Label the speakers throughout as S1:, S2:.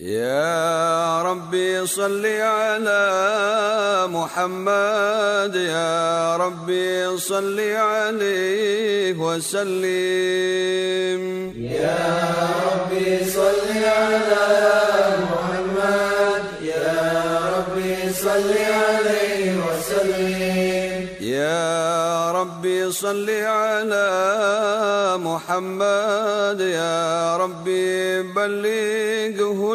S1: يا ربي صل على محمد يا ربي صل عليه وسلم.
S2: يا ربي صل على محمد يا ربي صل عليه وسلم.
S1: يا ربي صل على محمد يا ربي بلغه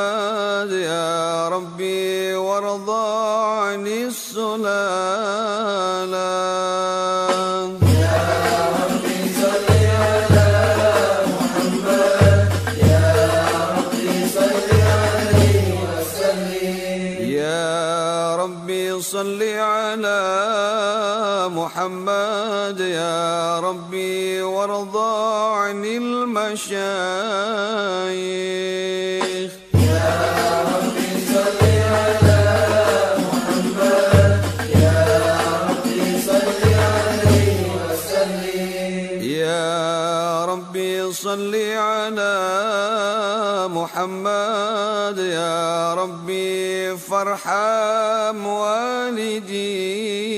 S2: صل على محمد يا ربي
S1: وارضى عن المشايخ. وارحم والدي.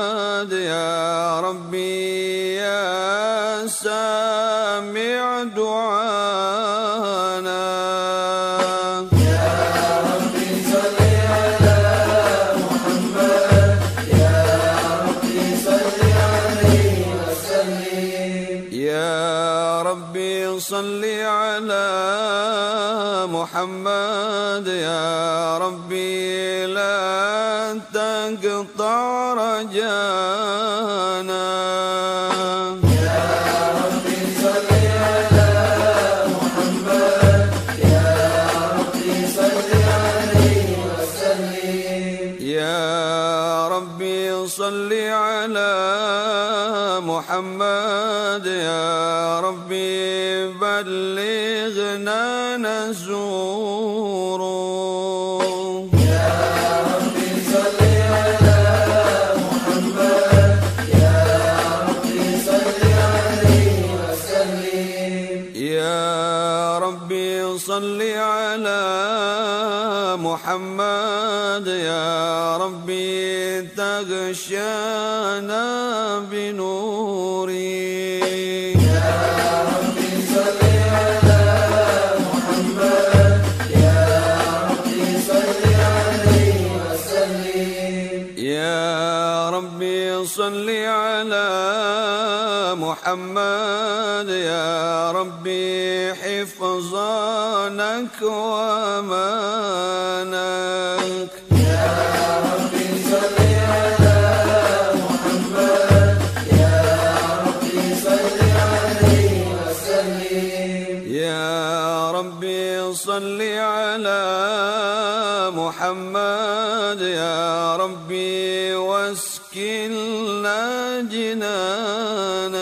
S1: الصمد
S2: يا ربي يا
S1: سامع دعانا.
S2: وأمانك. ربي صل على محمد يا ربي صل عليه وسلم
S1: يا صل على محمد. يا ربي واسكننا جنانك.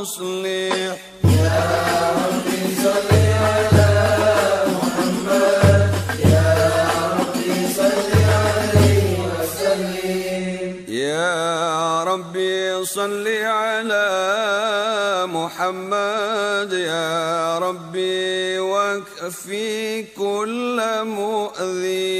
S1: مصلح.
S2: ربي صل على محمد يا ربي صل عليه وسلم
S1: يا ربي صل على محمد. يا ربي واكفي كل مؤذي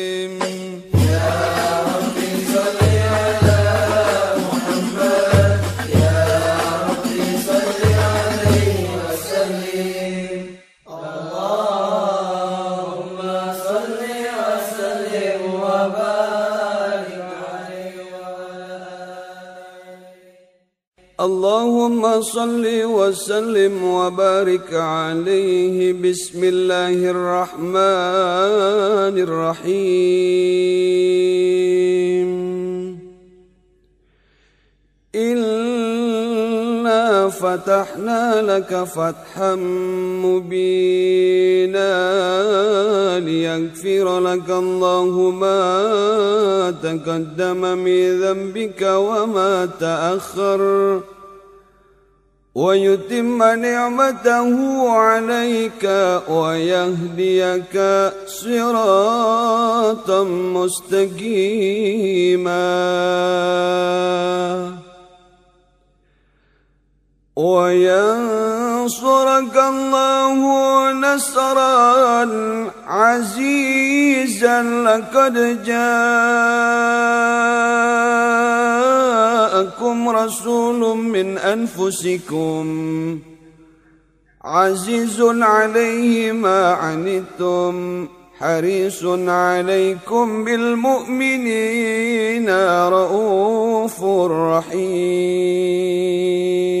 S2: اللهم صل وسلم وبارك عليه.
S1: بسم الله الرحمن الرحيم. إنا فتحنا لك فتحا مبينا ليغفر لك الله ما تقدم من ذنبك وما تأخر. ويتم نعمته عليك ويهديك صراطا مستقيما. وينصرك الله نصرا عزيزا لقد جاءكم رسول من أنفسكم عزيز عليه ما عنتم حريص عليكم بالمؤمنين رؤوف رحيم.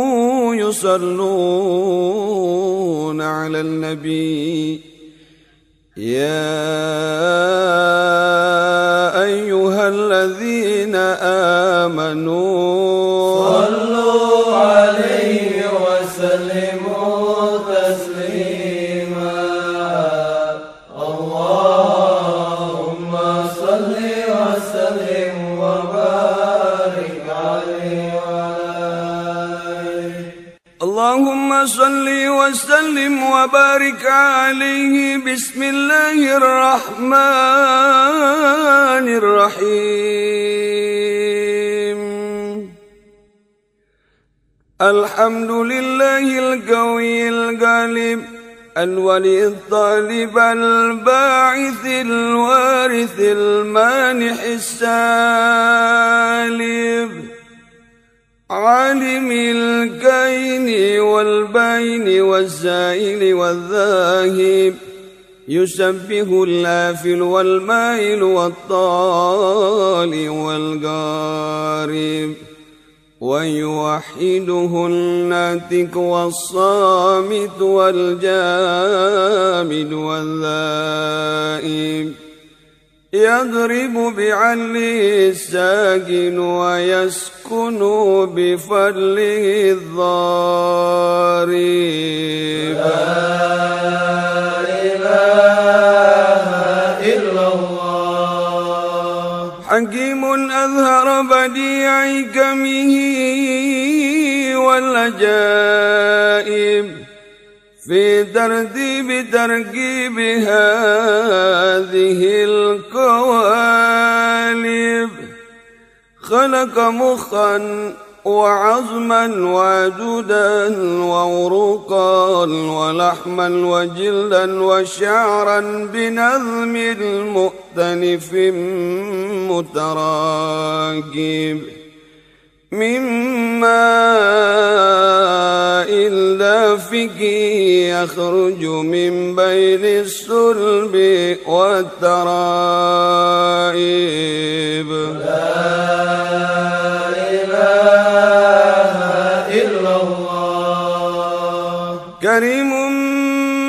S1: يصلون على النبي. يا أيها الذين آمنوا
S2: اللهم صل وسلم وبارك عليه
S1: بسم الله الرحمن الرحيم. الحمد لله القوي الغالب الولي الطالب الباعث الوارث المانح السالب عالم الكين والبين والزائل والذاهب يسبه اللافل والمائل والطال والقارب ويوحده الناتك والصامت والجامد والذائب. يضرب بعله الساكن ويسكن بفضله الضارب
S2: إلا الله.
S1: حكيم أظهر بديع كمه والعجائب. في ترتيب تركيب هذه القوالب خلق مخا وعظما وجدا وعروقا ولحما وجلدا وشعرا بنظم مؤتلف متراكب مما دافك يخرج من بين الصلب والترائب.
S2: إلا الله
S1: كريم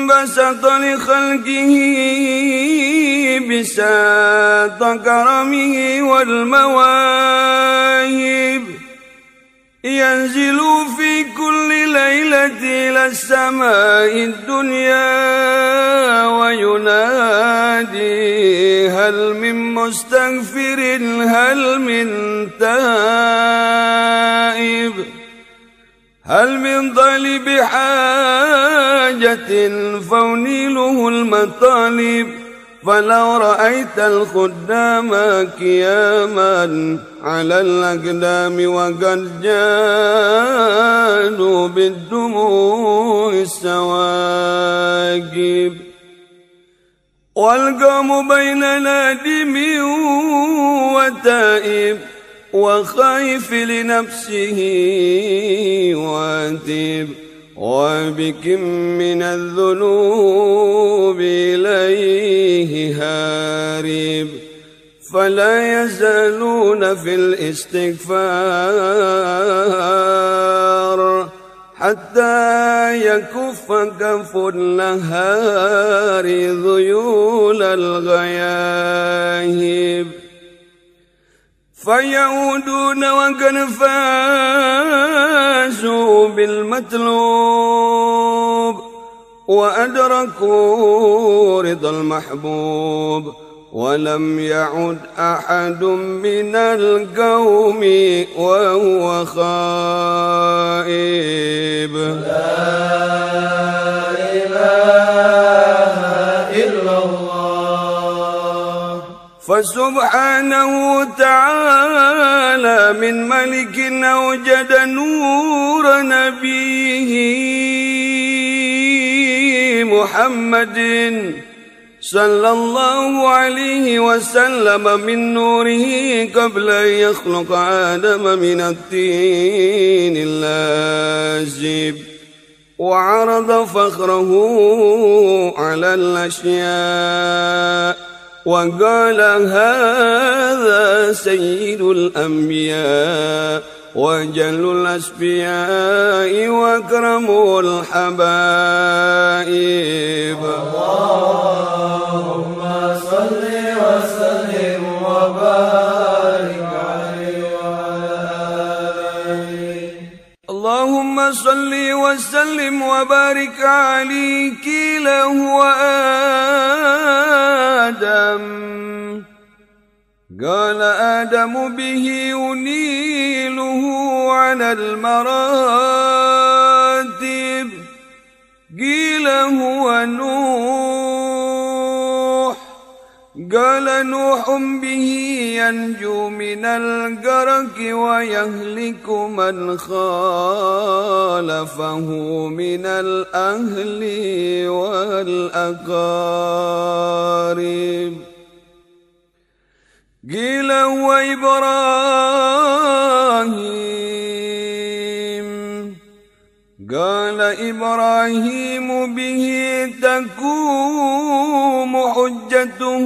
S1: بسط لخلقه بساط كرمه والمواهب ينزل في كل ليلة إلى السماء الدنيا وينادي هل من مستغفر هل من تائب؟ هل من طالب حاجة فأنيله المطالب؟ فلو رأيت الخدام كياما على الأقدام وقد جادوا بالدموع السواقب والقوم بين نادم وتائب وخايف لنفسه واتب وبكم من الذنوب إليه هارب فلا يزالون في الاستغفار حتى يكف كف النهار ذيول الغياهب. فيعودون وقد فازوا بالمطلوب وأدركوا رضا المحبوب ولم يعد أحد من القوم وهو خائب.
S2: لا إله
S1: فسبحانه تعالى من ملك أوجد نور نبيه محمد صلى الله عليه وسلم من نوره قبل أن يخلق آدم من التين اللازب وعرض فخره على الأشياء وقال هذا سيد الأنبياء وجل الأسبياء وأكرم الحبائب.
S2: اللهم صل
S1: اللهم صل وسلم وبارك عليك له آدم قال آدم به ينيله على المراتب. قيل هو نوح قال نوح به ينجو من الغرق ويهلك من خالفه من الأهل والأقارب. قيل هو إبراهيم. قال إبراهيم به تقوم حجته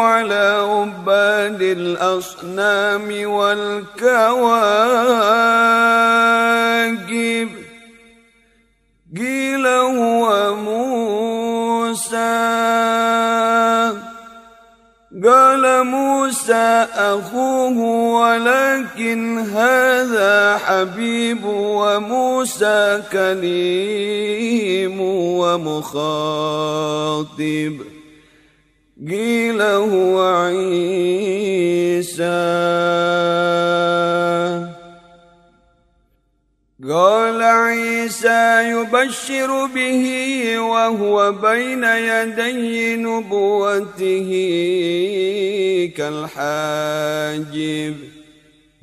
S1: على عباد الأصنام والكواكب. قيل هو موسى. قال موسى أخوه ولكن هذا حبيب وموسى كليم ومخاطب. قيل هو عيسى. قال عيسى يبشر به وهو بين يدي نبوته كالحاجب.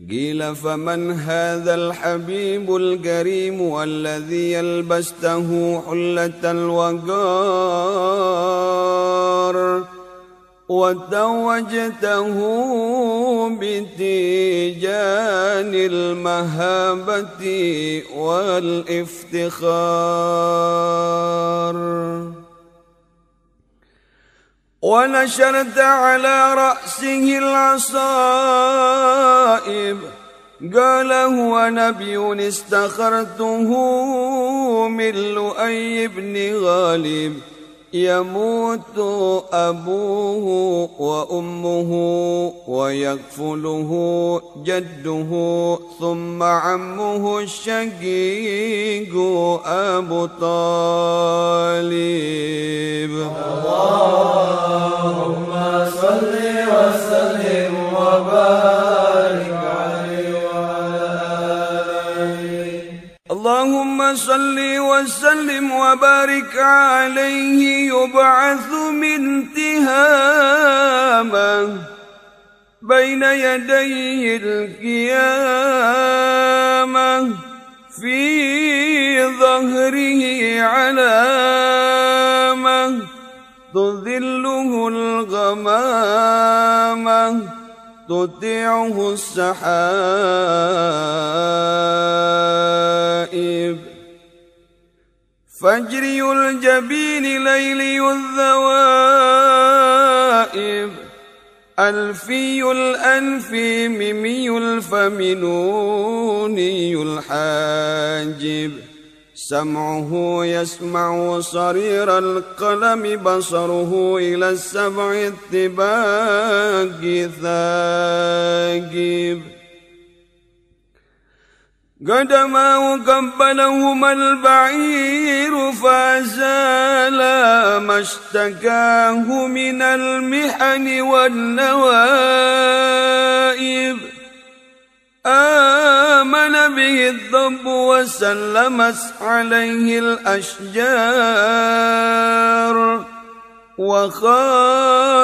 S1: قيل فمن هذا الحبيب الكريم الذي يلبسته حلة الوقار؟ وتوجته بتيجان المهابة والافتخار. ونشرت على رأسه العصائب. قال هو نبي استخرته من لؤي بن غالب. يموت أبوه وأمه ويكفله جده ثم عمه الشقيق أبو طالب.
S2: اللهم صل وسلم وبارك
S1: اللهم صل وسلم وبارك عليه يبعث من تهامه بين يدي القيامة في ظهره علامة تذله الغمامة. تطيعه السحائب فجري الجبين ليلي الذوائب ألفي الأنف ممي الفم نوني الحاجب سمعه يسمع صرير القلم بصره إلى السبع الطباق ثاقب قدماه قبلهما البعير فازال ما اشتكاه من المحن والنوائب. آمن به الضب وسلمت عليه الأشجار وخاطبته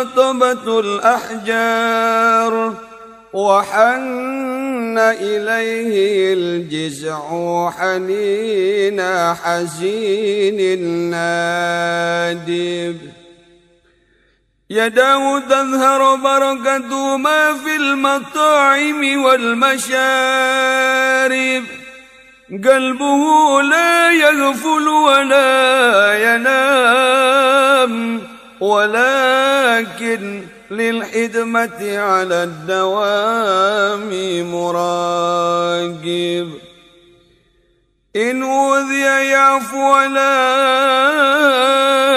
S1: الأحجار وحن إليه الجزع حنين حزين نادب يداه تظهر بركة ما في المطاعم والمشارب. قلبه لا يغفل ولا ينام ولكن للحدمة على الدوام مراقب. إن أوذي يعفو ولا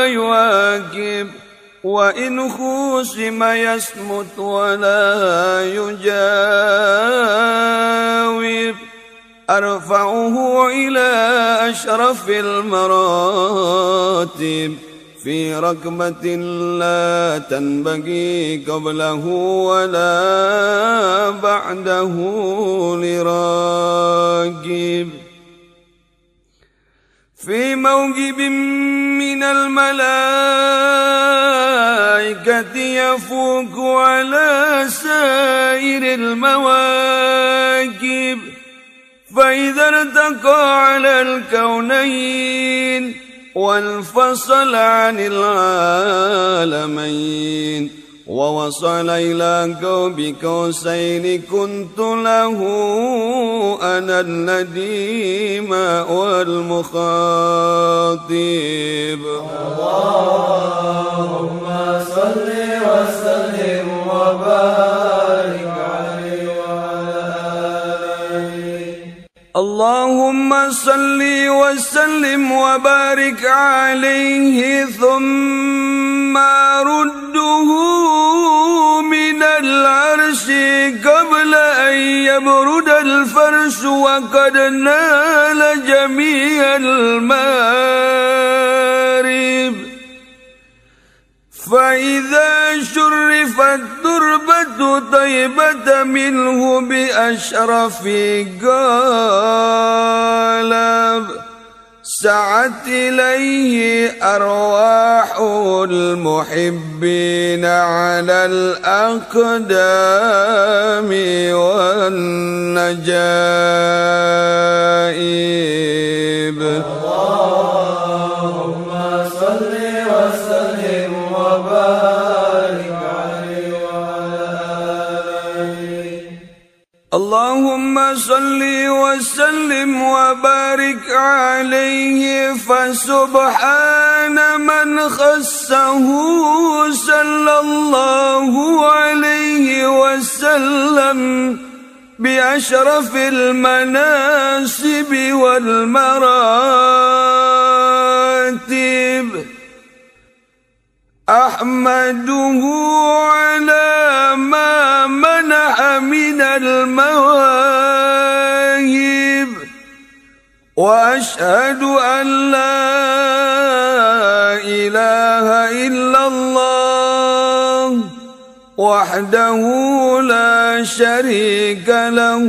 S1: يواكب. وإن خوسم يصمت ولا يجاوب أرفعه إلى أشرف المراتب في ركبة لا تنبغي قبله ولا بعده لراكب في موجب من الملائكة يفوق على سائر المواكب. فإذا ارتقى على الكونين وانفصل عن العالمين. ووصل إلى قوم قوسين كنت له أنا النديم والمخاطب.
S2: اللهم صل وسلم وبارك
S1: اللهم صل وسلم وبارك عليه ثم رده من العرش قبل أن يبرد الفرش وقد نال جميع المآرب. فإذا شرفت تربة طيبة منه بأشرف قالب سعت إليه أرواح المحبين على الأقدام والنجائب
S2: اللهم صل
S1: اللهم صل وسلم وبارك عليه فسبحان من خصه صلى الله عليه وسلم بأشرف المناسب والمراتب. أحمده على وحده لا شريك له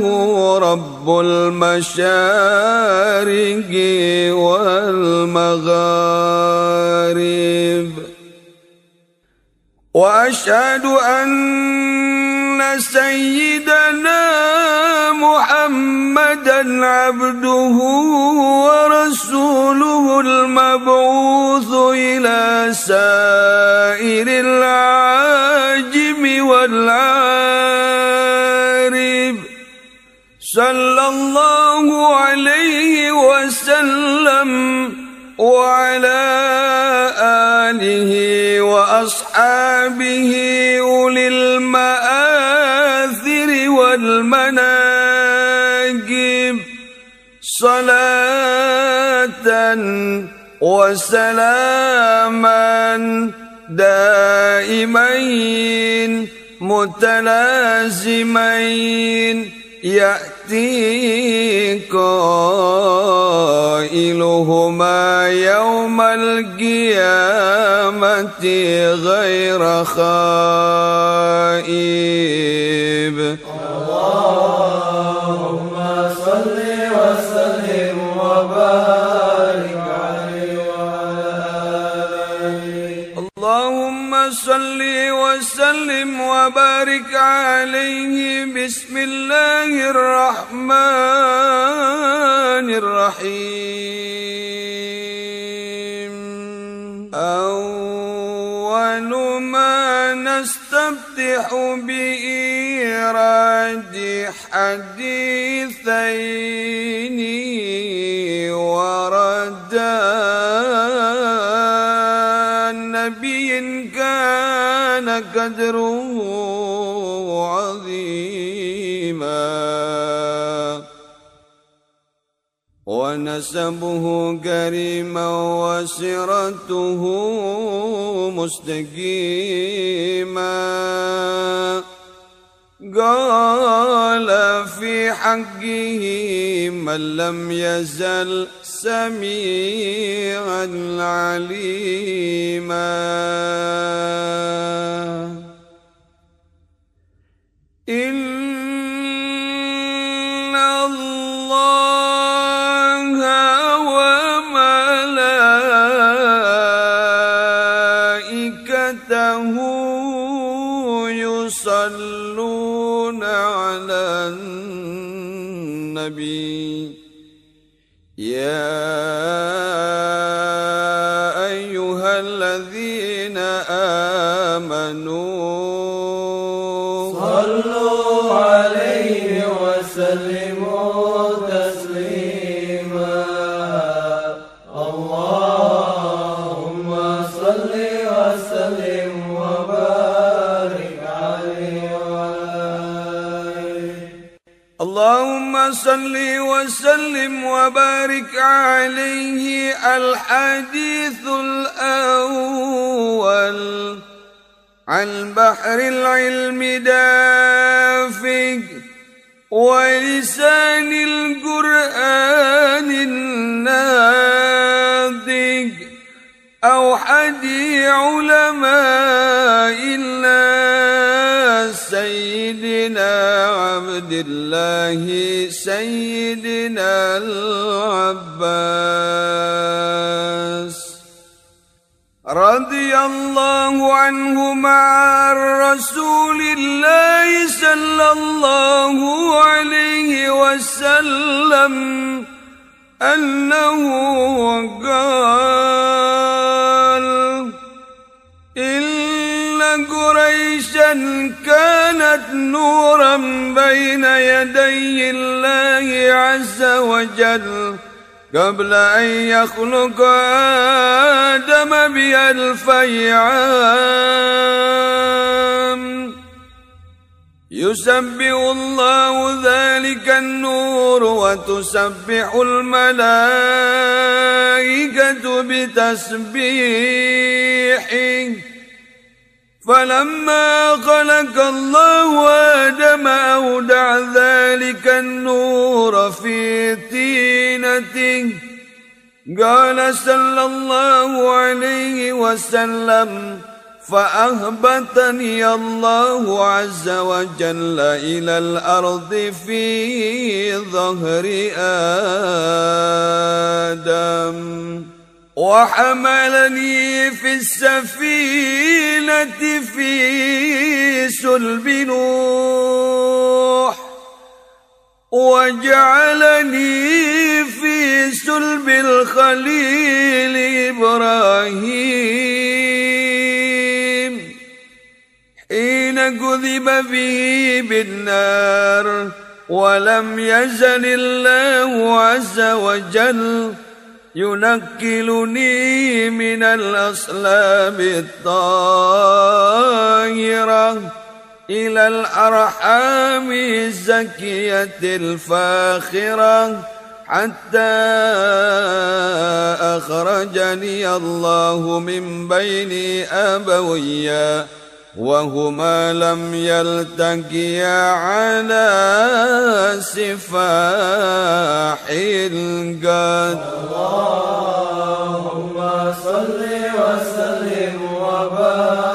S1: رب المشارق والمغارب. وأشهد أن سيدنا محمدا عبده ورسوله المبعوث إلى سائر العاجم والعارب صلى الله عليه وسلم وعلى آله وأصحابه أولي المآثر والمناقب صلاة وسلاما دائمين متلازمين. يأتي قائلهما يوم القيامة غير خائب.
S2: اللهم صل
S1: وبارك عليه بسم الله الرحمن الرحيم. أول ما نستفتح بإيراد حديثين قدره عظيما. ونسبه كريما وسرته مستقيما. قال في حقه من لم يزل سميعا عليما. إن
S2: صل وسلم وبارك عليه
S1: الحديث الأول. عن بحر العلم دافق ولسان القرآن الناطق أوحدي علماء عبد الله سيدنا العباس. رضي الله عنه مع رسول الله صلى الله عليه وسلم أنه قال قريشا كانت نورا بين يدي الله عز وجل قبل أن يخلق آدم بألفي عام. يسبح الله ذلك النور وتسبح الملائكة بتسبيحه. فلما خلق الله آدم أودع ذلك النور في طينته. قال صلى الله عليه وسلم فأهبطني الله عز وجل إلى الأرض في ظهر آدم. وحملني في السفينة في سلب نوح وجعلني في سلب الخليل إبراهيم. حين كذب به بالنار ولم يزل الله عز وجل ينقلني من الأصلاب الطاهرة إلى الأرحام الزكية الفاخرة حتى أخرجني الله من بين أبويّ وهما لم يلتقيا على سفاح القد
S2: اللهم صل وسلم وبارك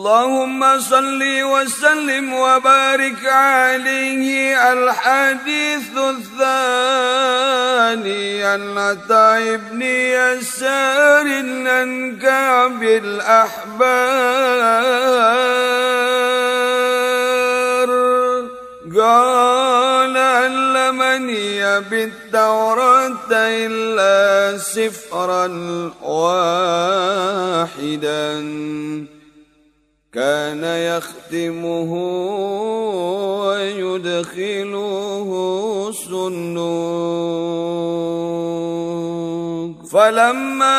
S1: اللهم صل وسلم وبارك عليه الحديث الثاني عن عطاء بن يسار عن كعب الأحبار قال علمني بالتوراة إلا سفرا واحدا. كان يختمه ويدخله سنوك فلما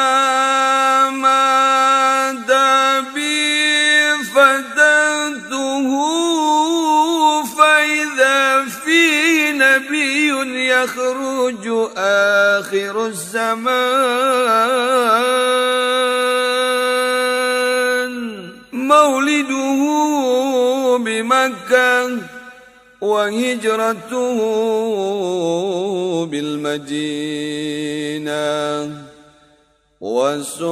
S1: مات بي فدته فإذا في نبي يخرج آخر الزمان. مولده بمكة وهجرته بالمدينة. وسلطانه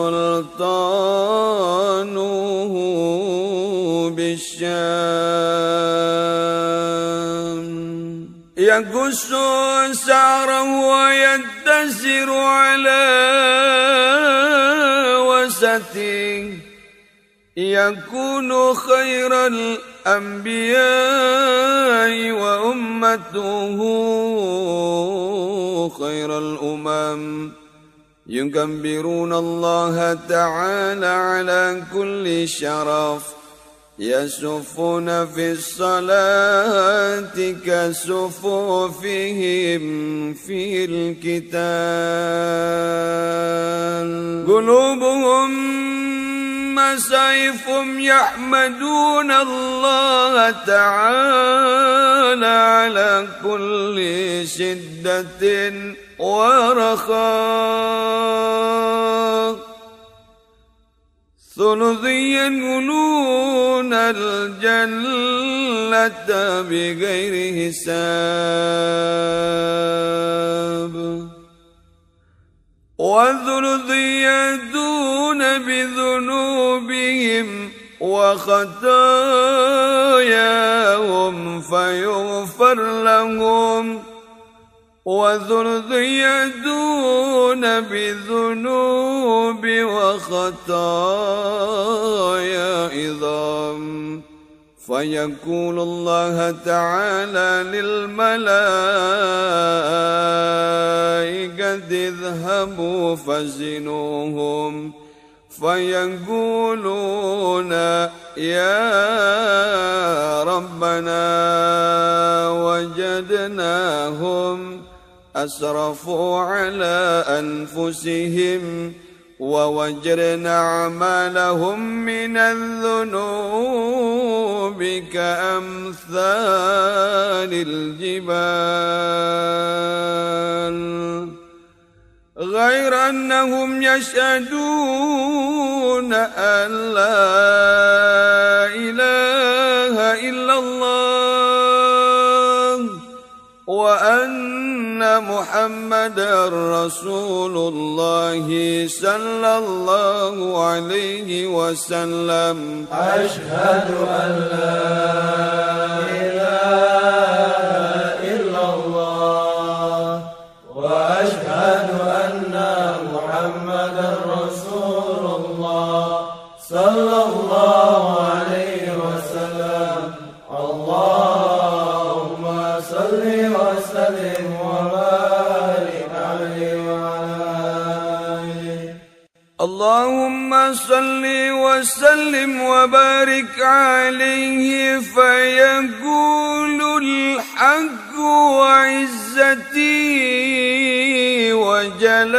S1: بالشام. يقص سعره ويتسر على يكون خير الأنبياء وأمته خير الأمم. يكبرون الله تعالى على كل شرف. يسفون في الصلاة كسفوفهم في الكتاب. قلوبهم سيف يحمدون الله تعالى على كل شدة ورخاء. ثلثي ينولون الجنة بغير حساب. يدون بذنوبهم وخطاياهم فيغفر لهم وثلث يدون بذنوب وخطايا عظام فيقول الله تعالى للملائكة اذهبوا فزنوهم فيقولون يا ربنا وجدناهم أسرفوا على أنفسهم ووجرنا أعمالهم من الذنوب كأمثال الجبال. غير أنهم يشهدون أن لا إله إلا الله وأن محمد رسول الله صلى الله عليه وسلم.
S2: أشهد أن لا إله إلا الله. وأشهد أن اللهم صل وسلم وبارك عليه
S1: فيقول الحق وعزتي وجلالي.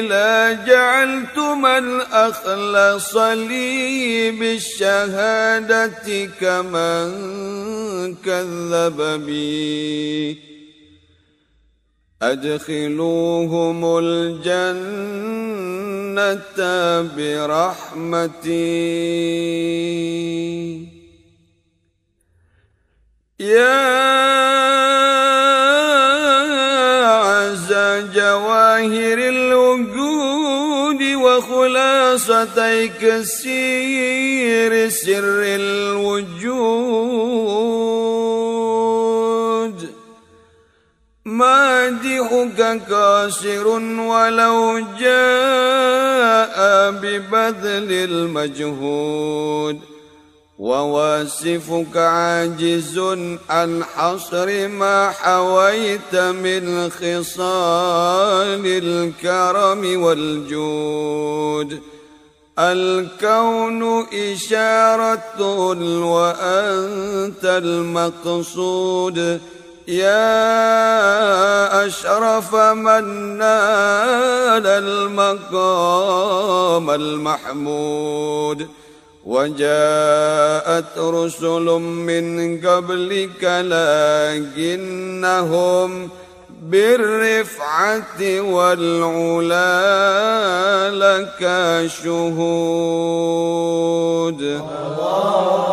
S1: لا جعلت من أخلص لي بالشهادة كمن كذب بي. أدخلوهم الجنة برحمتي. يا عز جواهر الوجود وخلاصتي كسير سر الوجود. مادحك كاسر ولو جاء ببذل المجهود وواسفك عاجز عن حصر ما حويت من خصال الكرم والجود الكون إشارة وأنت المقصود يا أشرف من نال المقام المحمود وجاءت رسل من قبلك لكنهم بالرفعة والعلا لك شهود.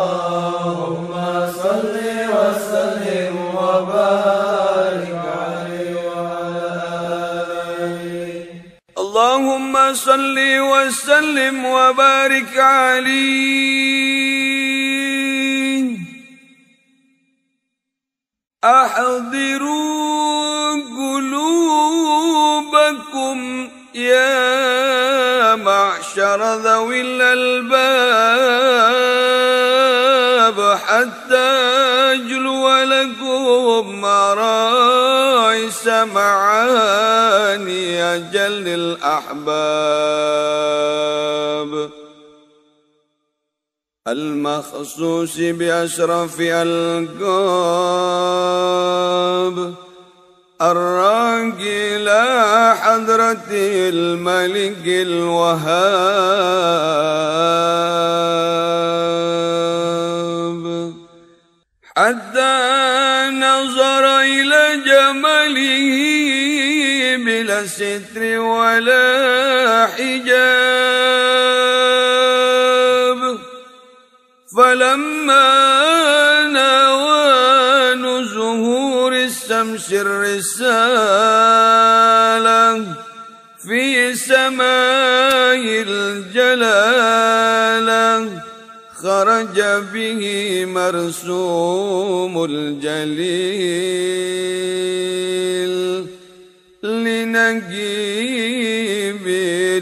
S2: اللهم صل وسلم وبارك وعلى
S1: اللهم صل وسلم وبارك عليه. أحضروا قلوبكم يا معشر ذوي الألباب حتى أجلو لكم مرايس معاني أجل الأحباب. المخصوص بأشرف ألقاب. الراقي إلى حضرة الملك الوهاب. حتى نظر إلى جماله بلا ستر ولا حجاب. فلما نوان ظهور الشمس الرسالة في سماء الجلالة خرج به مرسوم الجليل لنجيب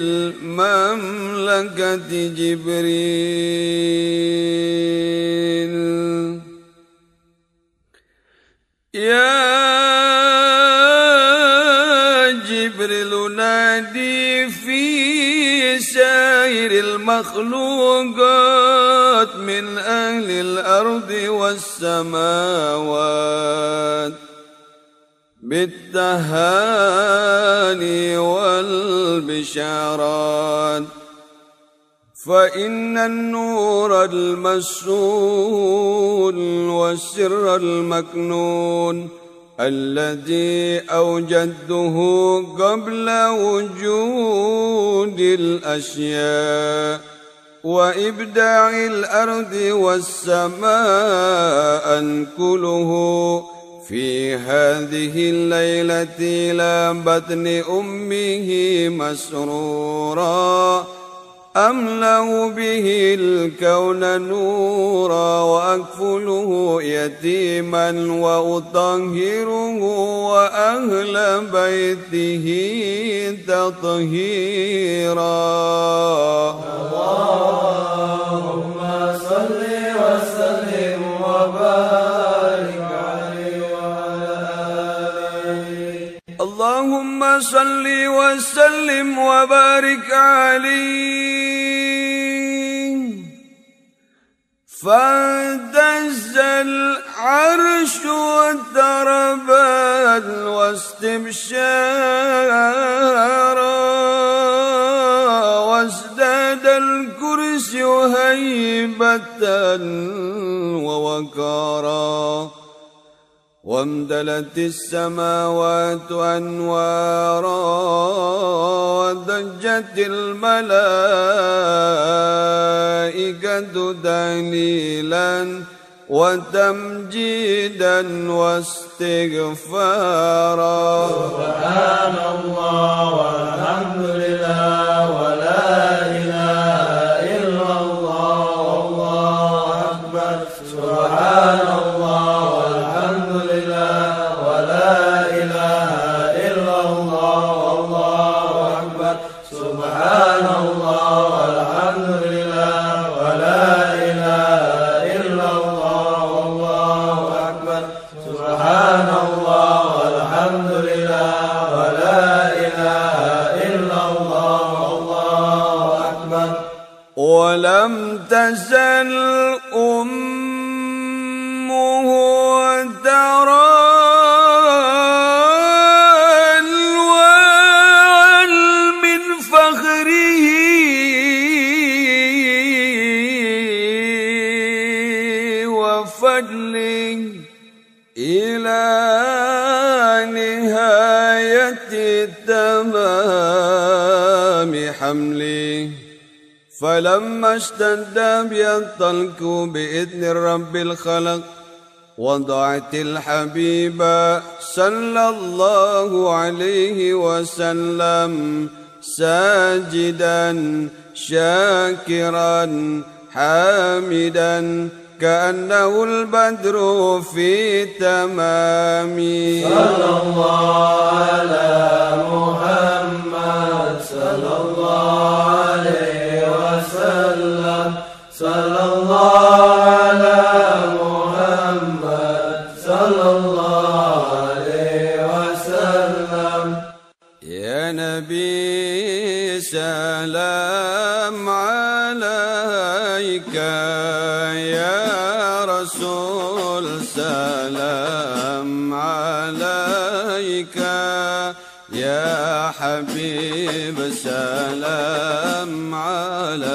S1: المملكة جبريل. يا سائر المخلوقات من أهل الأرض والسماوات بالتهاني والبشارات فإن النور المسؤول والسر المكنون الذي أوجدته قبل وجود الأشياء وإبداع الأرض والسماء أنكله في هذه الليلة إلى بطن أمه مسرورا. أملأ به الكون نورا وأكفله يتيما وأطهره وأهل بيته تطهيرا
S2: اللهم صل وسلم وبارك عليه وعلى آله
S1: اللهم صل وسلم وبارك عليه فاهتز العرش وتربت واستبشارا وازداد الكرسي هيبة ووقارا. وامتلت السماوات أنوارا وضجت الملائكة دليلا وتمجيدا واستغفارا.
S2: سبحان الله والحمد لله ولا
S1: تمام حمله فلما اشتد بي الطلق بإذن رب الخلق وضعت الحبيب صلى الله عليه وسلم ساجدا شاكرا حامدا كأنه البدر في تمام.
S2: صلى الله على محمد صلى الله عليه وسلم. صلى الله على
S1: سلام عليك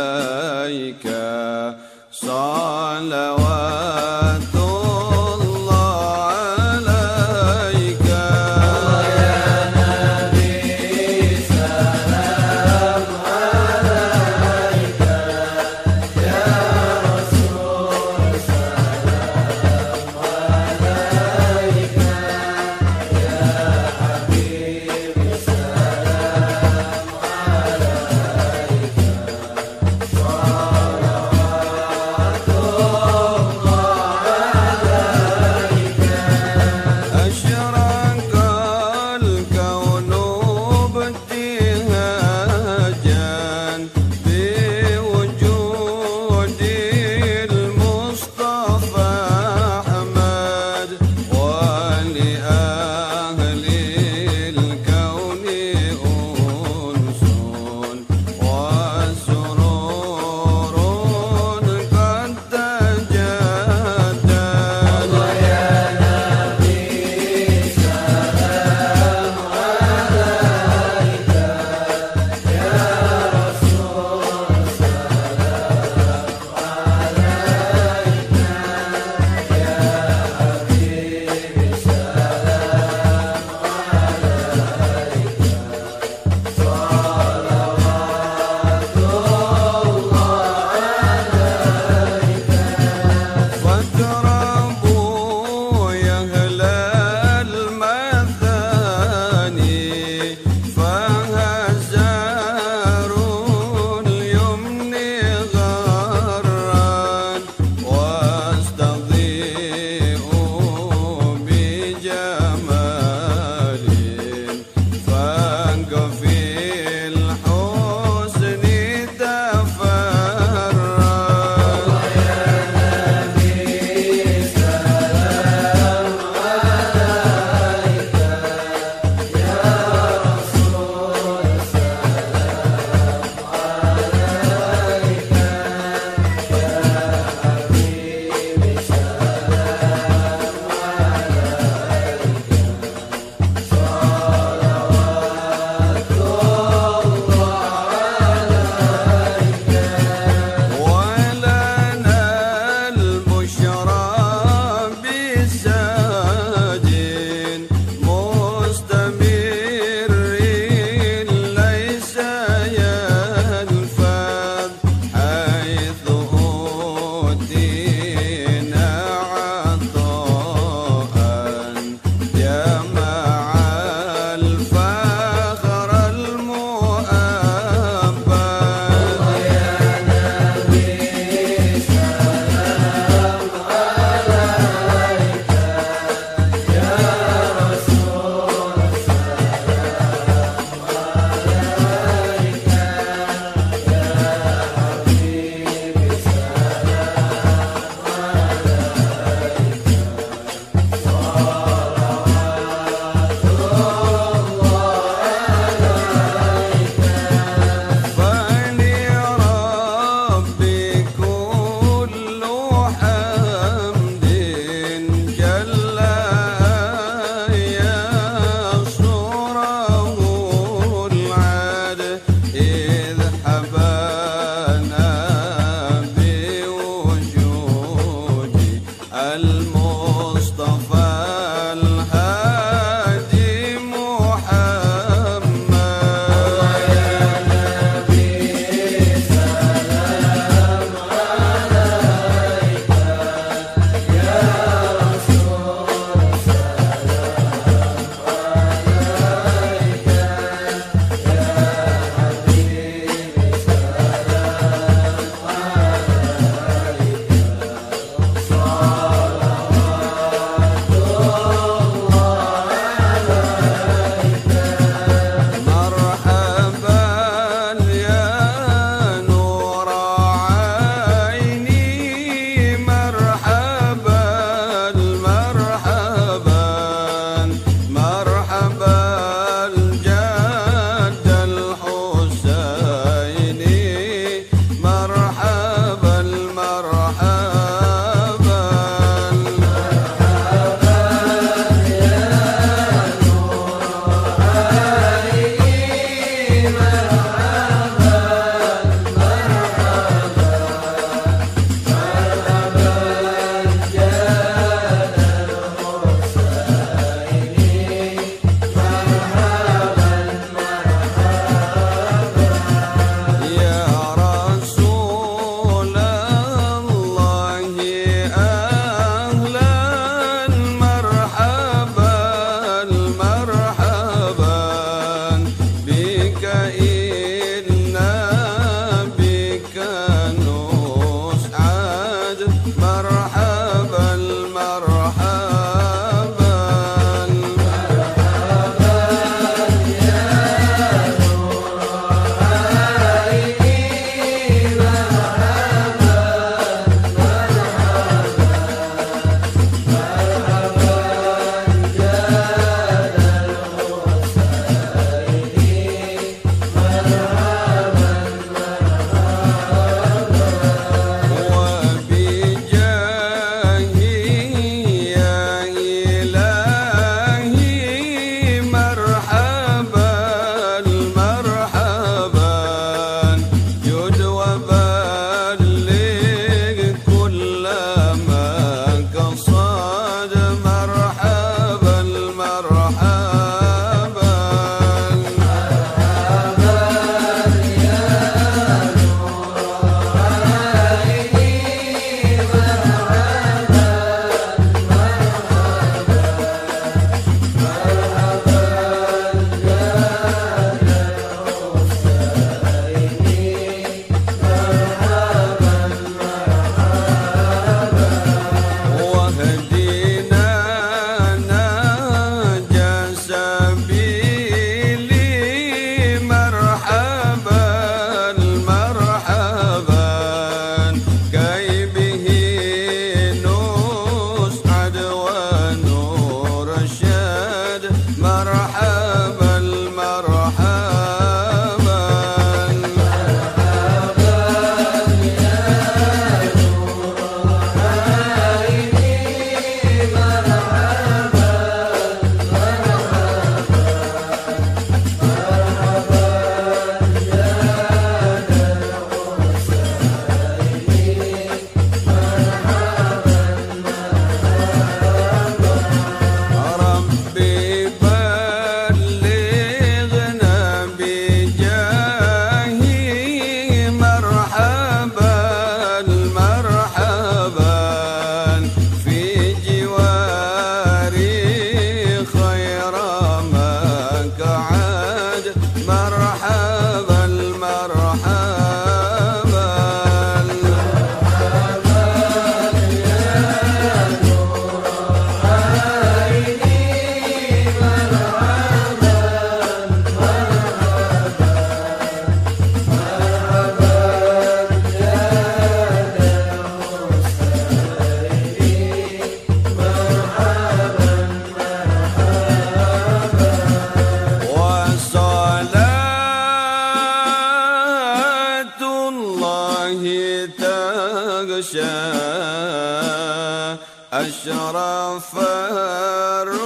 S1: النهار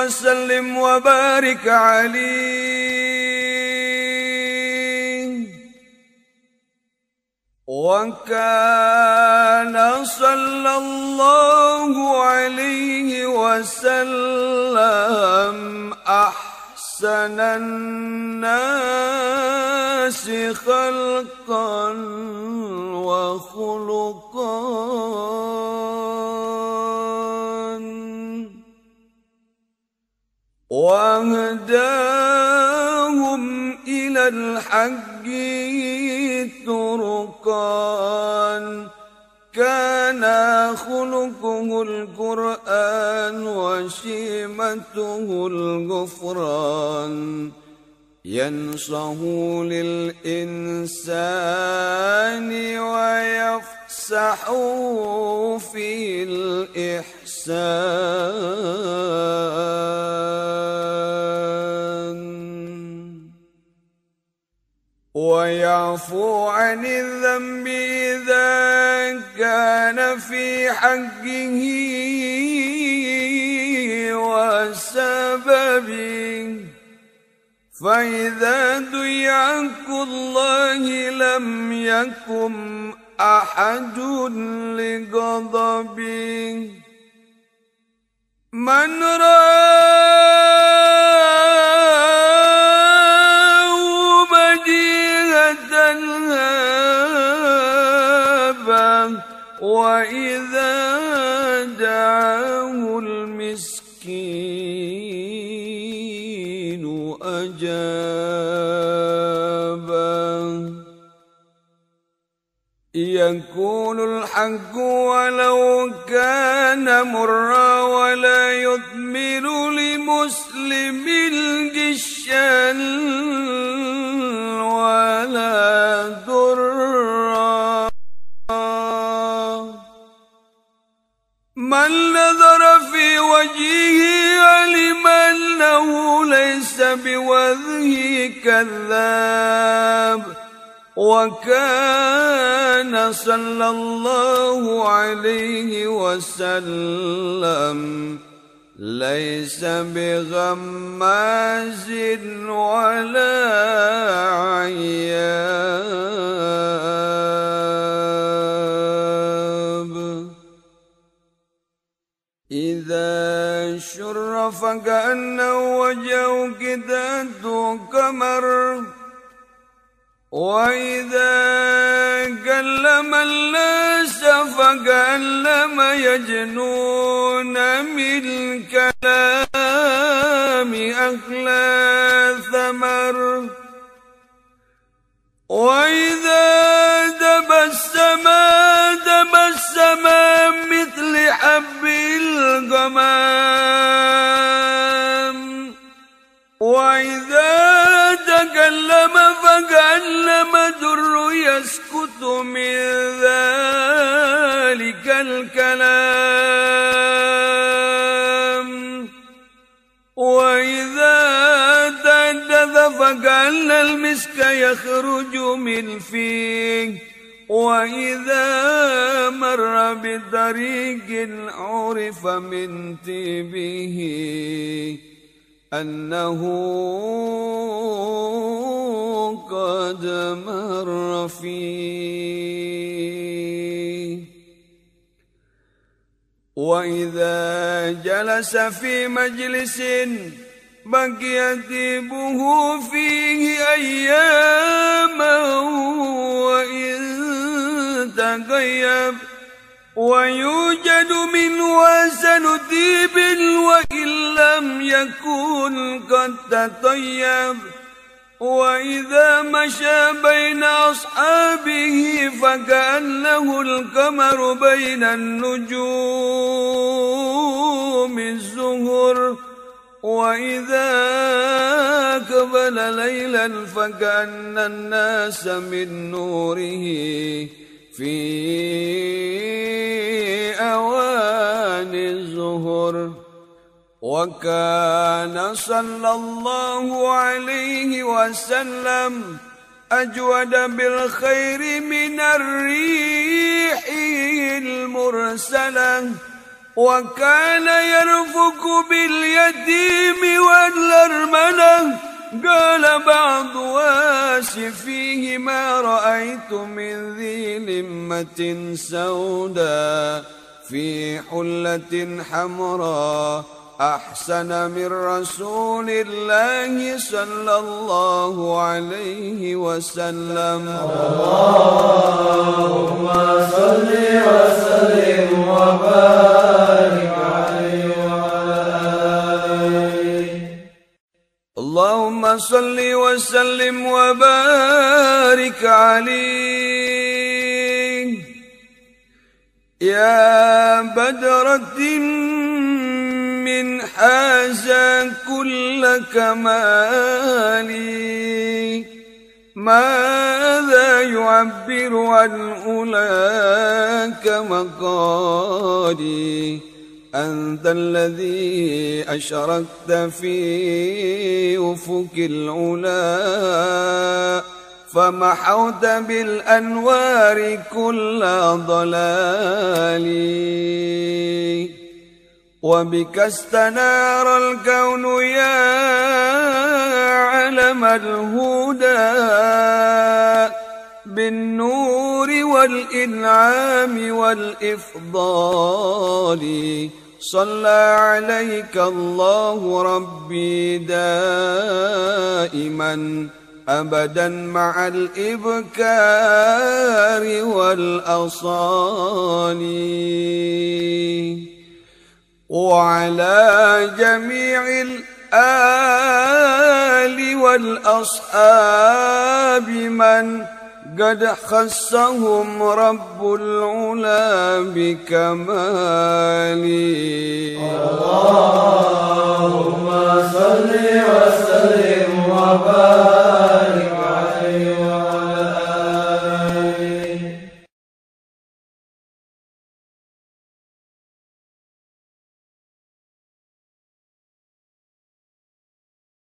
S1: وسلم وبارك عليه. وكان صلى الله عليه وسلم أحسن الناس خلقا وخلقا. وهداهم إلى الحق تركان كان خلقه القرآن وشيمته الغفران ينصه للإنسان ويفقه ويفسح في الإحسان. ويعفو عن الذنب إذا كان في حقه وسببه. فإذا دعي الله لم يكن أحد لغضبه. من رآه بديهة هابا وإذا الحق ولو كان مرا ولا يثمر لمسلم الجشا ولا ضرا من نظر في وجهه علم أنه ليس بوجهه كذاب. وكان صلى الله عليه وسلم ليس بغماز ولا عياب. إذا شرف كأنه وجهه كداد قمر وإذا كلم الناس فكأنما يجنون من كلام أخلى ثمر وإذا تبسم تبسم مثل حب الغمام وإذا تكلم در يسكت من ذلك الكلام. وإذا تحدث فكأن المسك يخرج من فيه وإذا مر بطريق عرف من تيبه أنه قد مر فيه وإذا جلس في مجلس بقي ديبه فيه أياما وإن تغيب ويوجد من وزن ديب وإن لم يكن قد تطيب. وإذا مشى بين أصحابه فكأنه القمر بين النجوم الزهر. وإذا أقبل ليلا فكأن الناس من نوره في أوان الزهر. وكان صلى الله عليه وسلم أجود بالخير من الريح المرسلة وكان يرفق باليتيم والأرملة. قال بعض واسفيه ما رأيت من ذي لمة سوداء في حلة حمراء. أحسن من رسول الله صلى الله عليه وسلم.
S2: اللهم صل وسلم وبارك عليه وعلى آله
S1: اللهم صل وسلم وبارك عليه. يا بدرة من حاجة كل كمالي ماذا يعبر عن أولاك مقالي؟ أنت الذي أشركت في أفق العلا فمحوت بالأنوار كل ضلال وبك استنار الكون يا علم الهدى بالنور والإنعام والإفضال. صلى عليك الله ربي دائما أبدا مع الإبكار والأصال. وعلى جميع الآل والأصحاب من قد خصهم رب العلا بكمالي
S2: اللهم صل وسلم وبارك